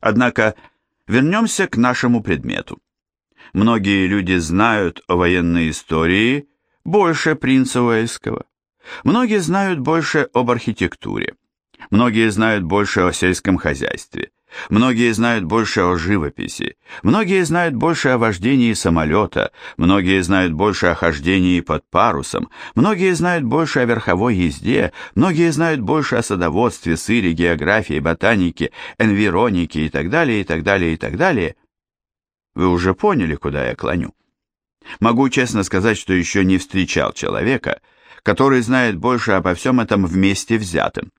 Однако вернемся к нашему предмету. Многие люди знают о военной истории больше принца Уэльского. Многие знают больше об архитектуре. Многие знают больше о сельском хозяйстве. Многие знают больше о живописи, многие знают больше о вождении самолета, многие знают больше о хождении под парусом, многие знают больше о верховой езде, многие знают больше о садоводстве, сыре, географии, ботанике, энвиронике и так далее, и так далее, и так далее. Вы уже поняли, куда я клоню. Могу честно сказать, что еще не встречал человека, который знает больше обо всем этом вместе взятым,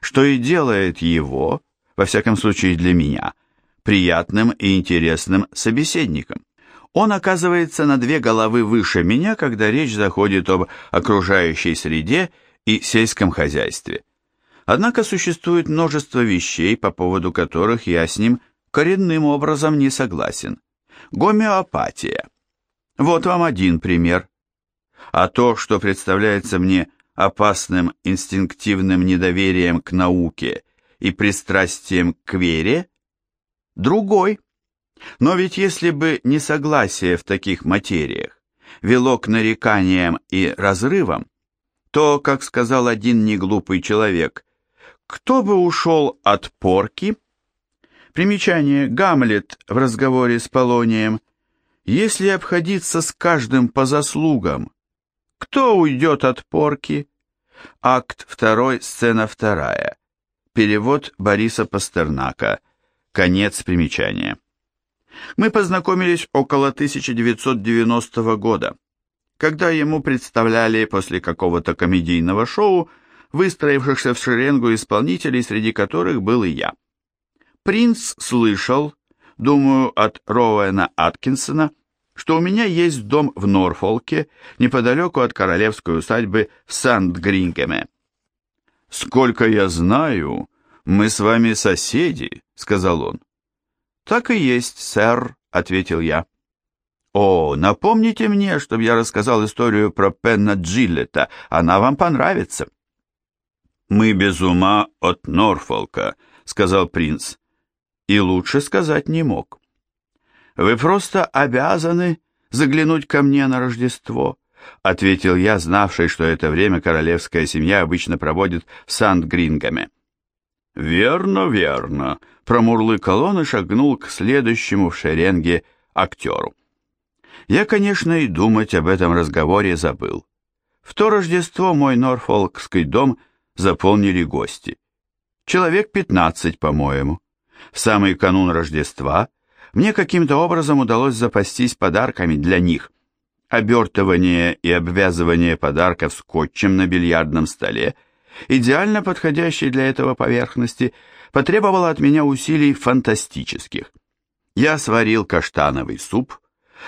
что и делает его во всяком случае для меня, приятным и интересным собеседником. Он оказывается на две головы выше меня, когда речь заходит об окружающей среде и сельском хозяйстве. Однако существует множество вещей, по поводу которых я с ним коренным образом не согласен. Гомеопатия. Вот вам один пример. А то, что представляется мне опасным инстинктивным недоверием к науке и пристрастием к вере, другой. Но ведь если бы несогласие в таких материях вело к нареканиям и разрывам, то, как сказал один неглупый человек, кто бы ушел от порки? Примечание Гамлет в разговоре с Полонием. Если обходиться с каждым по заслугам, кто уйдет от порки? Акт 2, сцена 2. Перевод Бориса Пастернака. Конец примечания. Мы познакомились около 1990 года, когда ему представляли после какого-то комедийного шоу выстроившихся в шеренгу исполнителей, среди которых был и я. Принц слышал, думаю, от Роуэна Аткинсона, что у меня есть дом в Норфолке, неподалеку от королевской усадьбы в Санд-Грингеме. «Сколько я знаю, мы с вами соседи», — сказал он. «Так и есть, сэр», — ответил я. «О, напомните мне, чтобы я рассказал историю про Пенна Джилета, она вам понравится». «Мы без ума от Норфолка», — сказал принц, и лучше сказать не мог. «Вы просто обязаны заглянуть ко мне на Рождество», — ответил я, знавший, что это время королевская семья обычно проводит в Санд-Грингаме. «Верно, верно», — промурлыкал он и шагнул к следующему в шеренге актеру. Я, конечно, и думать об этом разговоре забыл. В то Рождество мой норфолкский дом заполнили гости. Человек пятнадцать, по-моему. В самый канун Рождества мне каким-то образом удалось запастись подарками для них — обертывание и обвязывание подарков скотчем на бильярдном столе, идеально подходящей для этого поверхности, потребовало от меня усилий фантастических. Я сварил каштановый суп,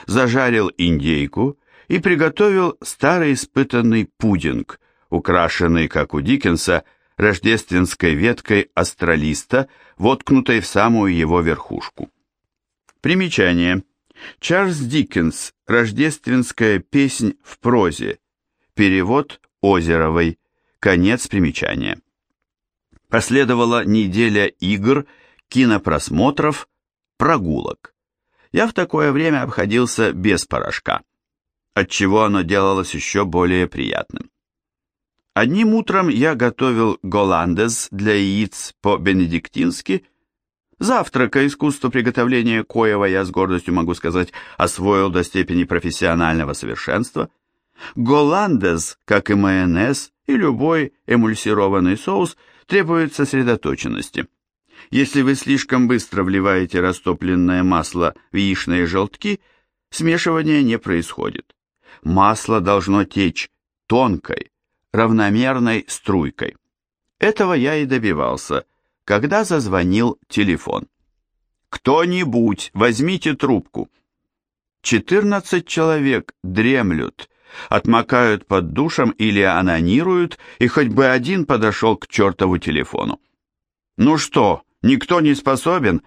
зажарил индейку и приготовил старый испытанный пудинг, украшенный, как у Диккенса, рождественской веткой астролиста, воткнутой в самую его верхушку. Примечание. Чарльз Диккенс «Рождественская песнь в прозе». Перевод Озеровой. Конец примечания. Последовала неделя игр, кинопросмотров, прогулок. Я в такое время обходился без порошка, отчего оно делалось еще более приятным. Одним утром я готовил голландез для яиц по-бенедиктински – Завтрака искусство приготовления коева я с гордостью могу сказать освоил до степени профессионального совершенства. Голландез, как и майонез и любой эмульсированный соус, требует сосредоточенности. Если вы слишком быстро вливаете растопленное масло в яичные желтки, смешивание не происходит. Масло должно течь тонкой, равномерной струйкой. Этого я и добивался – когда зазвонил телефон. «Кто-нибудь, возьмите трубку!» Четырнадцать человек дремлют, отмокают под душем или анонируют, и хоть бы один подошел к чертову телефону. «Ну что, никто не способен?»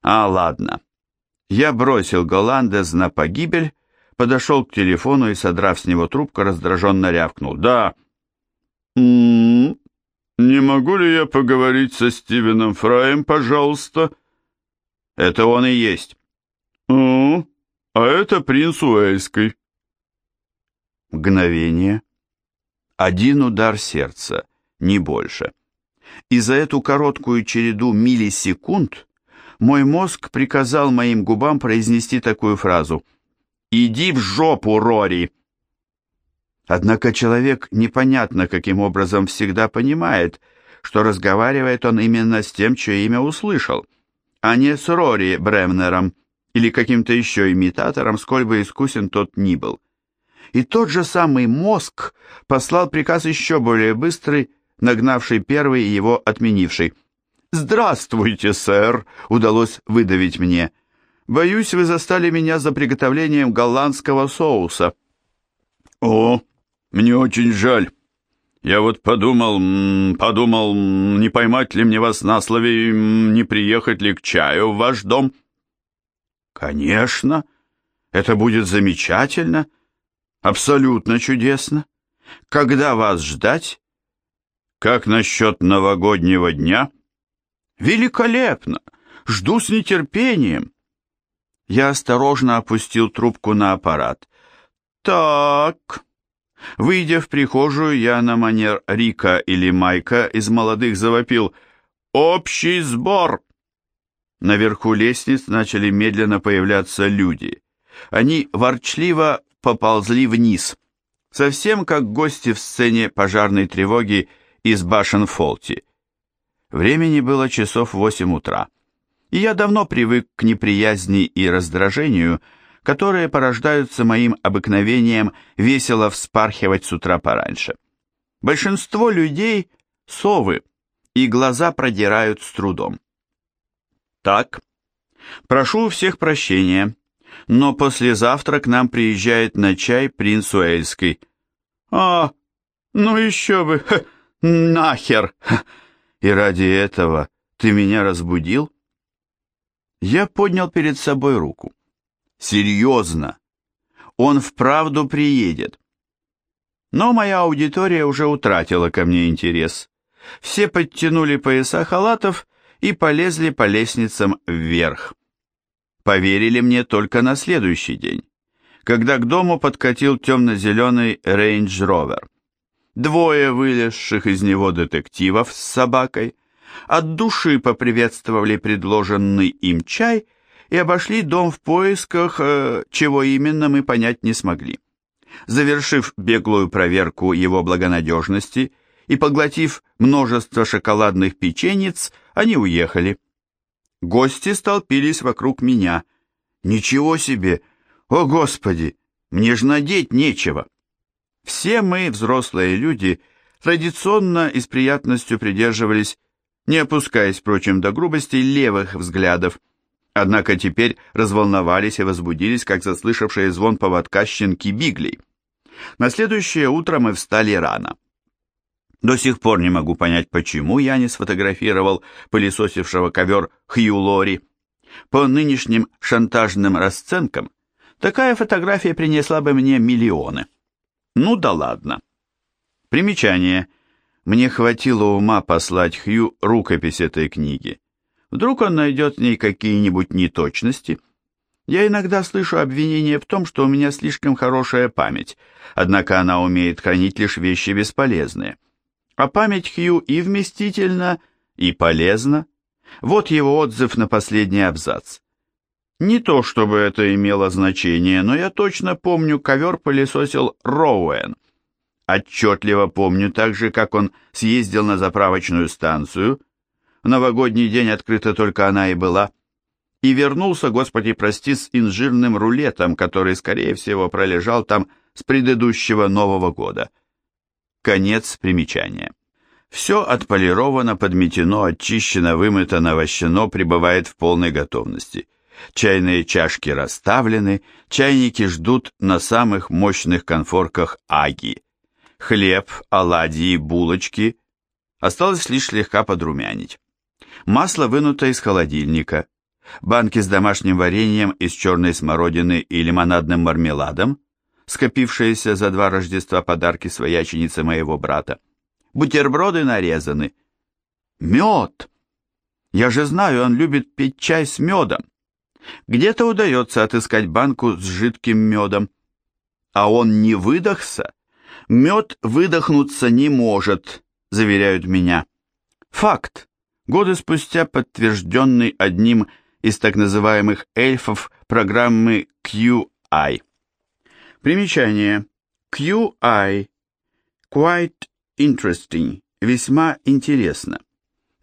«А, ладно». Я бросил Голландес на погибель, подошел к телефону и, содрав с него трубку, раздраженно рявкнул. «Да». «М-м-м», «Не могу ли я поговорить со Стивеном Фраем, пожалуйста?» Это он и есть. «О, а это принц Уэльский». Мгновение. Один удар сердца, не больше. И за эту короткую череду миллисекунд мой мозг приказал моим губам произнести такую фразу «Иди в жопу, Рори!» Однако человек непонятно каким образом всегда понимает, что разговаривает он именно с тем, чье имя услышал, а не с Рори Бремнером или каким-то еще имитатором, сколь бы искусен тот ни был. И тот же самый мозг послал приказ еще более быстрый, нагнавший первый и его отменивший. «Здравствуйте, сэр!» — удалось выдавить мне. «Боюсь, вы застали меня за приготовлением голландского соуса». «О, мне очень жаль. Я вот подумал, подумал, не поймать ли мне вас на слове, не приехать ли к чаю в ваш дом?» «Конечно. Это будет замечательно. Абсолютно чудесно. Когда вас ждать?» «Как насчет новогоднего дня?» «Великолепно! Жду с нетерпением!» Я осторожно опустил трубку на аппарат. «Так...» Выйдя в прихожую, я на манер Рика или Майка из молодых завопил «Общий сбор!». Наверху лестниц начали медленно появляться люди. Они ворчливо поползли вниз, совсем как гости в сцене пожарной тревоги из башен Фолти. Времени было часов восемь утра, и я давно привык к неприязни и раздражению, которые порождаются моим обыкновением весело вспархивать с утра пораньше. Большинство людей — совы, и глаза продирают с трудом. Так, прошу у всех прощения, но послезавтра к нам приезжает на чай принц Уэльский. А, ну еще бы, ха, нахер! Ха. И ради этого ты меня разбудил? Я поднял перед собой руку. Серьезно. Он вправду приедет. Но моя аудитория уже утратила ко мне интерес. Все подтянули пояса халатов и полезли по лестницам вверх. Поверили мне только на следующий день, когда к дому подкатил темно-зеленый рейндж-ровер. Двое вылезших из него детективов с собакой от души поприветствовали предложенный им чай – и обошли дом в поисках, э, чего именно мы понять не смогли. Завершив беглую проверку его благонадежности и поглотив множество шоколадных печенец, они уехали. Гости столпились вокруг меня. «Ничего себе! О, Господи! Мне ж надеть нечего!» Все мы, взрослые люди, традиционно и с приятностью придерживались, не опускаясь, впрочем, до грубостей левых взглядов, Однако теперь разволновались и возбудились, как заслышавшие звон поводка щенки Биглей. На следующее утро мы встали рано. До сих пор не могу понять, почему я не сфотографировал пылесосившего ковер Хью Лори. По нынешним шантажным расценкам, такая фотография принесла бы мне миллионы. Ну да ладно. Примечание. Мне хватило ума послать Хью рукопись этой книги. Вдруг он найдет в ней какие-нибудь неточности. Я иногда слышу обвинение в том, что у меня слишком хорошая память, однако она умеет хранить лишь вещи бесполезные. А память Хью и вместительна, и полезна. Вот его отзыв на последний абзац. Не то, чтобы это имело значение, но я точно помню, ковер пылесосил Роуэн. Отчетливо помню также, как он съездил на заправочную станцию, новогодний день открыта только она и была. И вернулся, Господи прости, с инжирным рулетом, который, скорее всего, пролежал там с предыдущего Нового года. Конец примечания. Все отполировано, подметено, очищено, вымыто, навощено, пребывает в полной готовности. Чайные чашки расставлены, чайники ждут на самых мощных конфорках аги. Хлеб, оладьи, булочки. Осталось лишь слегка подрумянить масло вынуто из холодильника, банки с домашним вареньем из черной смородины и лимонадным мармеладом, скопившиеся за два Рождества подарки свояченицы моего брата, бутерброды нарезаны. Мед! Я же знаю, он любит пить чай с медом. Где-то удается отыскать банку с жидким медом. А он не выдохся. Мед выдохнуться не может, заверяют меня. Факт. Годы спустя подтвержденный одним из так называемых эльфов программы QI. Примечание. QI. Quite interesting. Весьма интересно.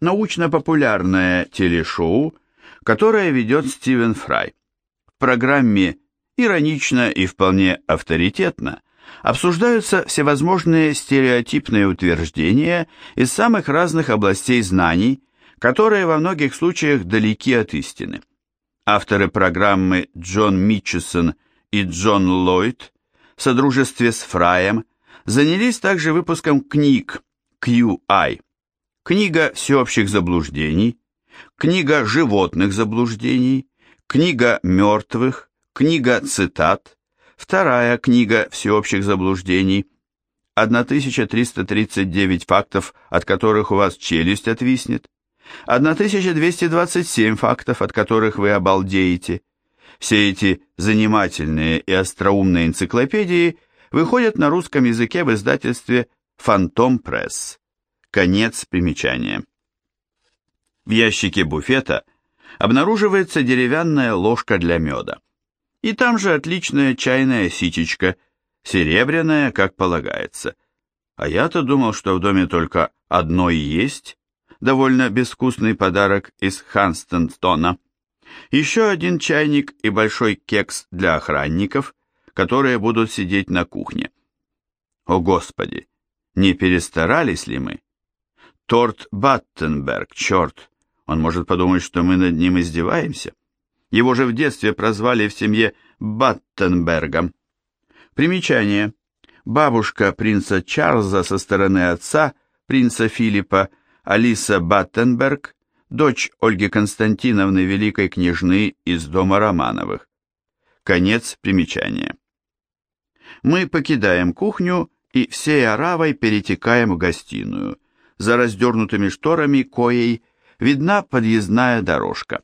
Научно-популярное телешоу, которое ведет Стивен Фрай. В программе иронично и вполне авторитетно обсуждаются всевозможные стереотипные утверждения из самых разных областей знаний, которые во многих случаях далеки от истины. Авторы программы Джон Митчесон и Джон Ллойд в содружестве с Фраем занялись также выпуском книг QI. Книга всеобщих заблуждений, книга животных заблуждений, книга мертвых, книга цитат, вторая книга всеобщих заблуждений, 1339 фактов, от которых у вас челюсть отвиснет, 1227 фактов, от которых вы обалдеете. Все эти занимательные и остроумные энциклопедии выходят на русском языке в издательстве «Фантом Пресс». Конец примечания. В ящике буфета обнаруживается деревянная ложка для меда. И там же отличная чайная ситечка, серебряная, как полагается. А я-то думал, что в доме только одно и есть, довольно безвкусный подарок из Ханстонтона. Еще один чайник и большой кекс для охранников, которые будут сидеть на кухне. О, Господи, не перестарались ли мы? Торт Баттенберг, черт, он может подумать, что мы над ним издеваемся. Его же в детстве прозвали в семье Баттенбергом. Примечание. Бабушка принца Чарльза со стороны отца, принца Филиппа, Алиса Баттенберг, дочь Ольги Константиновны Великой княжны из дома Романовых. Конец примечания. Мы покидаем кухню и всей оравой перетекаем в гостиную. За раздернутыми шторами коей видна подъездная дорожка.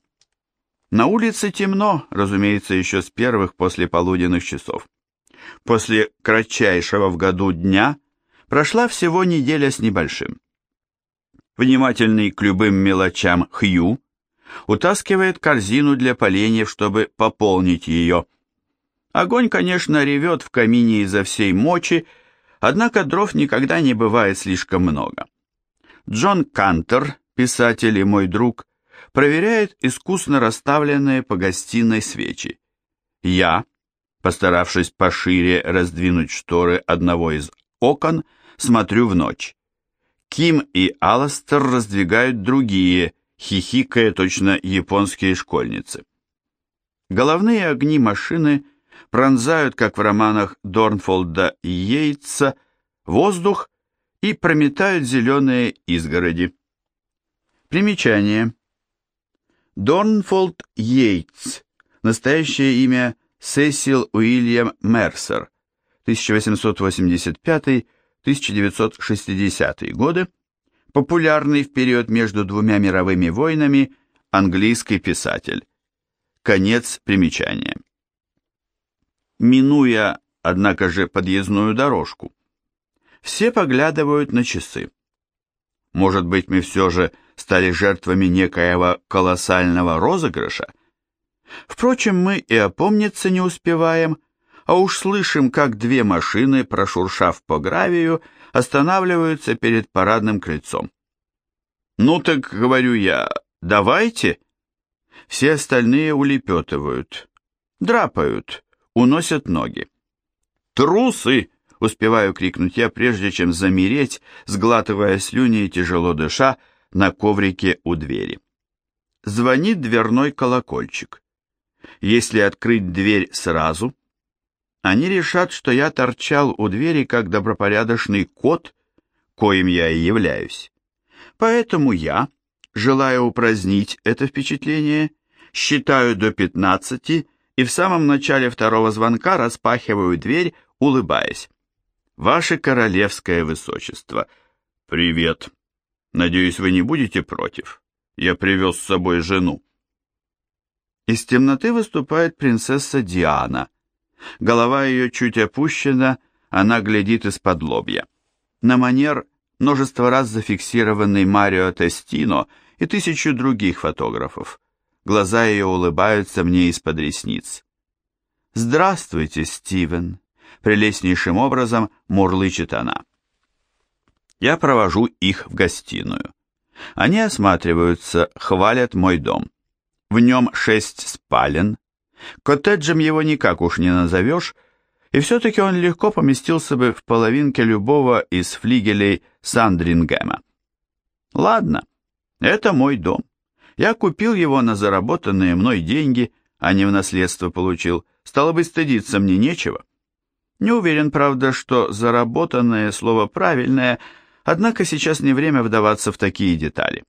На улице темно, разумеется, еще с первых после полуденных часов. После кратчайшего в году дня прошла всего неделя с небольшим внимательный к любым мелочам Хью, утаскивает корзину для поленьев, чтобы пополнить ее. Огонь, конечно, ревет в камине изо всей мочи, однако дров никогда не бывает слишком много. Джон Кантер, писатель и мой друг, проверяет искусно расставленные по гостиной свечи. Я, постаравшись пошире раздвинуть шторы одного из окон, смотрю в ночь. Ким и Аластер раздвигают другие, хихикая точно японские школьницы. Головные огни машины пронзают, как в романах Дорнфолда и Йейтса, воздух и прометают зеленые изгороди. Примечание. Дорнфолд Йейтс. Настоящее имя Сесил Уильям Мерсер. 1885 1960-е годы, популярный в период между двумя мировыми войнами английский писатель. Конец примечания. Минуя, однако же, подъездную дорожку, все поглядывают на часы. Может быть, мы все же стали жертвами некоего колоссального розыгрыша? Впрочем, мы и опомниться не успеваем, а уж слышим, как две машины, прошуршав по гравию, останавливаются перед парадным крыльцом. «Ну так, — говорю я, — давайте!» Все остальные улепетывают, драпают, уносят ноги. «Трусы!» — успеваю крикнуть я, прежде чем замереть, сглатывая слюни и тяжело дыша на коврике у двери. Звонит дверной колокольчик. Если открыть дверь сразу — они решат, что я торчал у двери как добропорядочный кот, коим я и являюсь. Поэтому я, желая упразднить это впечатление, считаю до пятнадцати и в самом начале второго звонка распахиваю дверь, улыбаясь. Ваше королевское высочество. Привет. Надеюсь, вы не будете против. Я привез с собой жену. Из темноты выступает принцесса Диана. Голова ее чуть опущена, она глядит из-под лобья. На манер множество раз зафиксированный Марио Тестино и тысячу других фотографов. Глаза ее улыбаются мне из-под ресниц. «Здравствуйте, Стивен!» Прелестнейшим образом мурлычет она. Я провожу их в гостиную. Они осматриваются, хвалят мой дом. В нем шесть спален. Коттеджем его никак уж не назовешь, и все-таки он легко поместился бы в половинке любого из флигелей Сандрингема. Ладно, это мой дом. Я купил его на заработанные мной деньги, а не в наследство получил. Стало быть, стыдиться мне нечего. Не уверен, правда, что заработанное слово правильное, однако сейчас не время вдаваться в такие детали.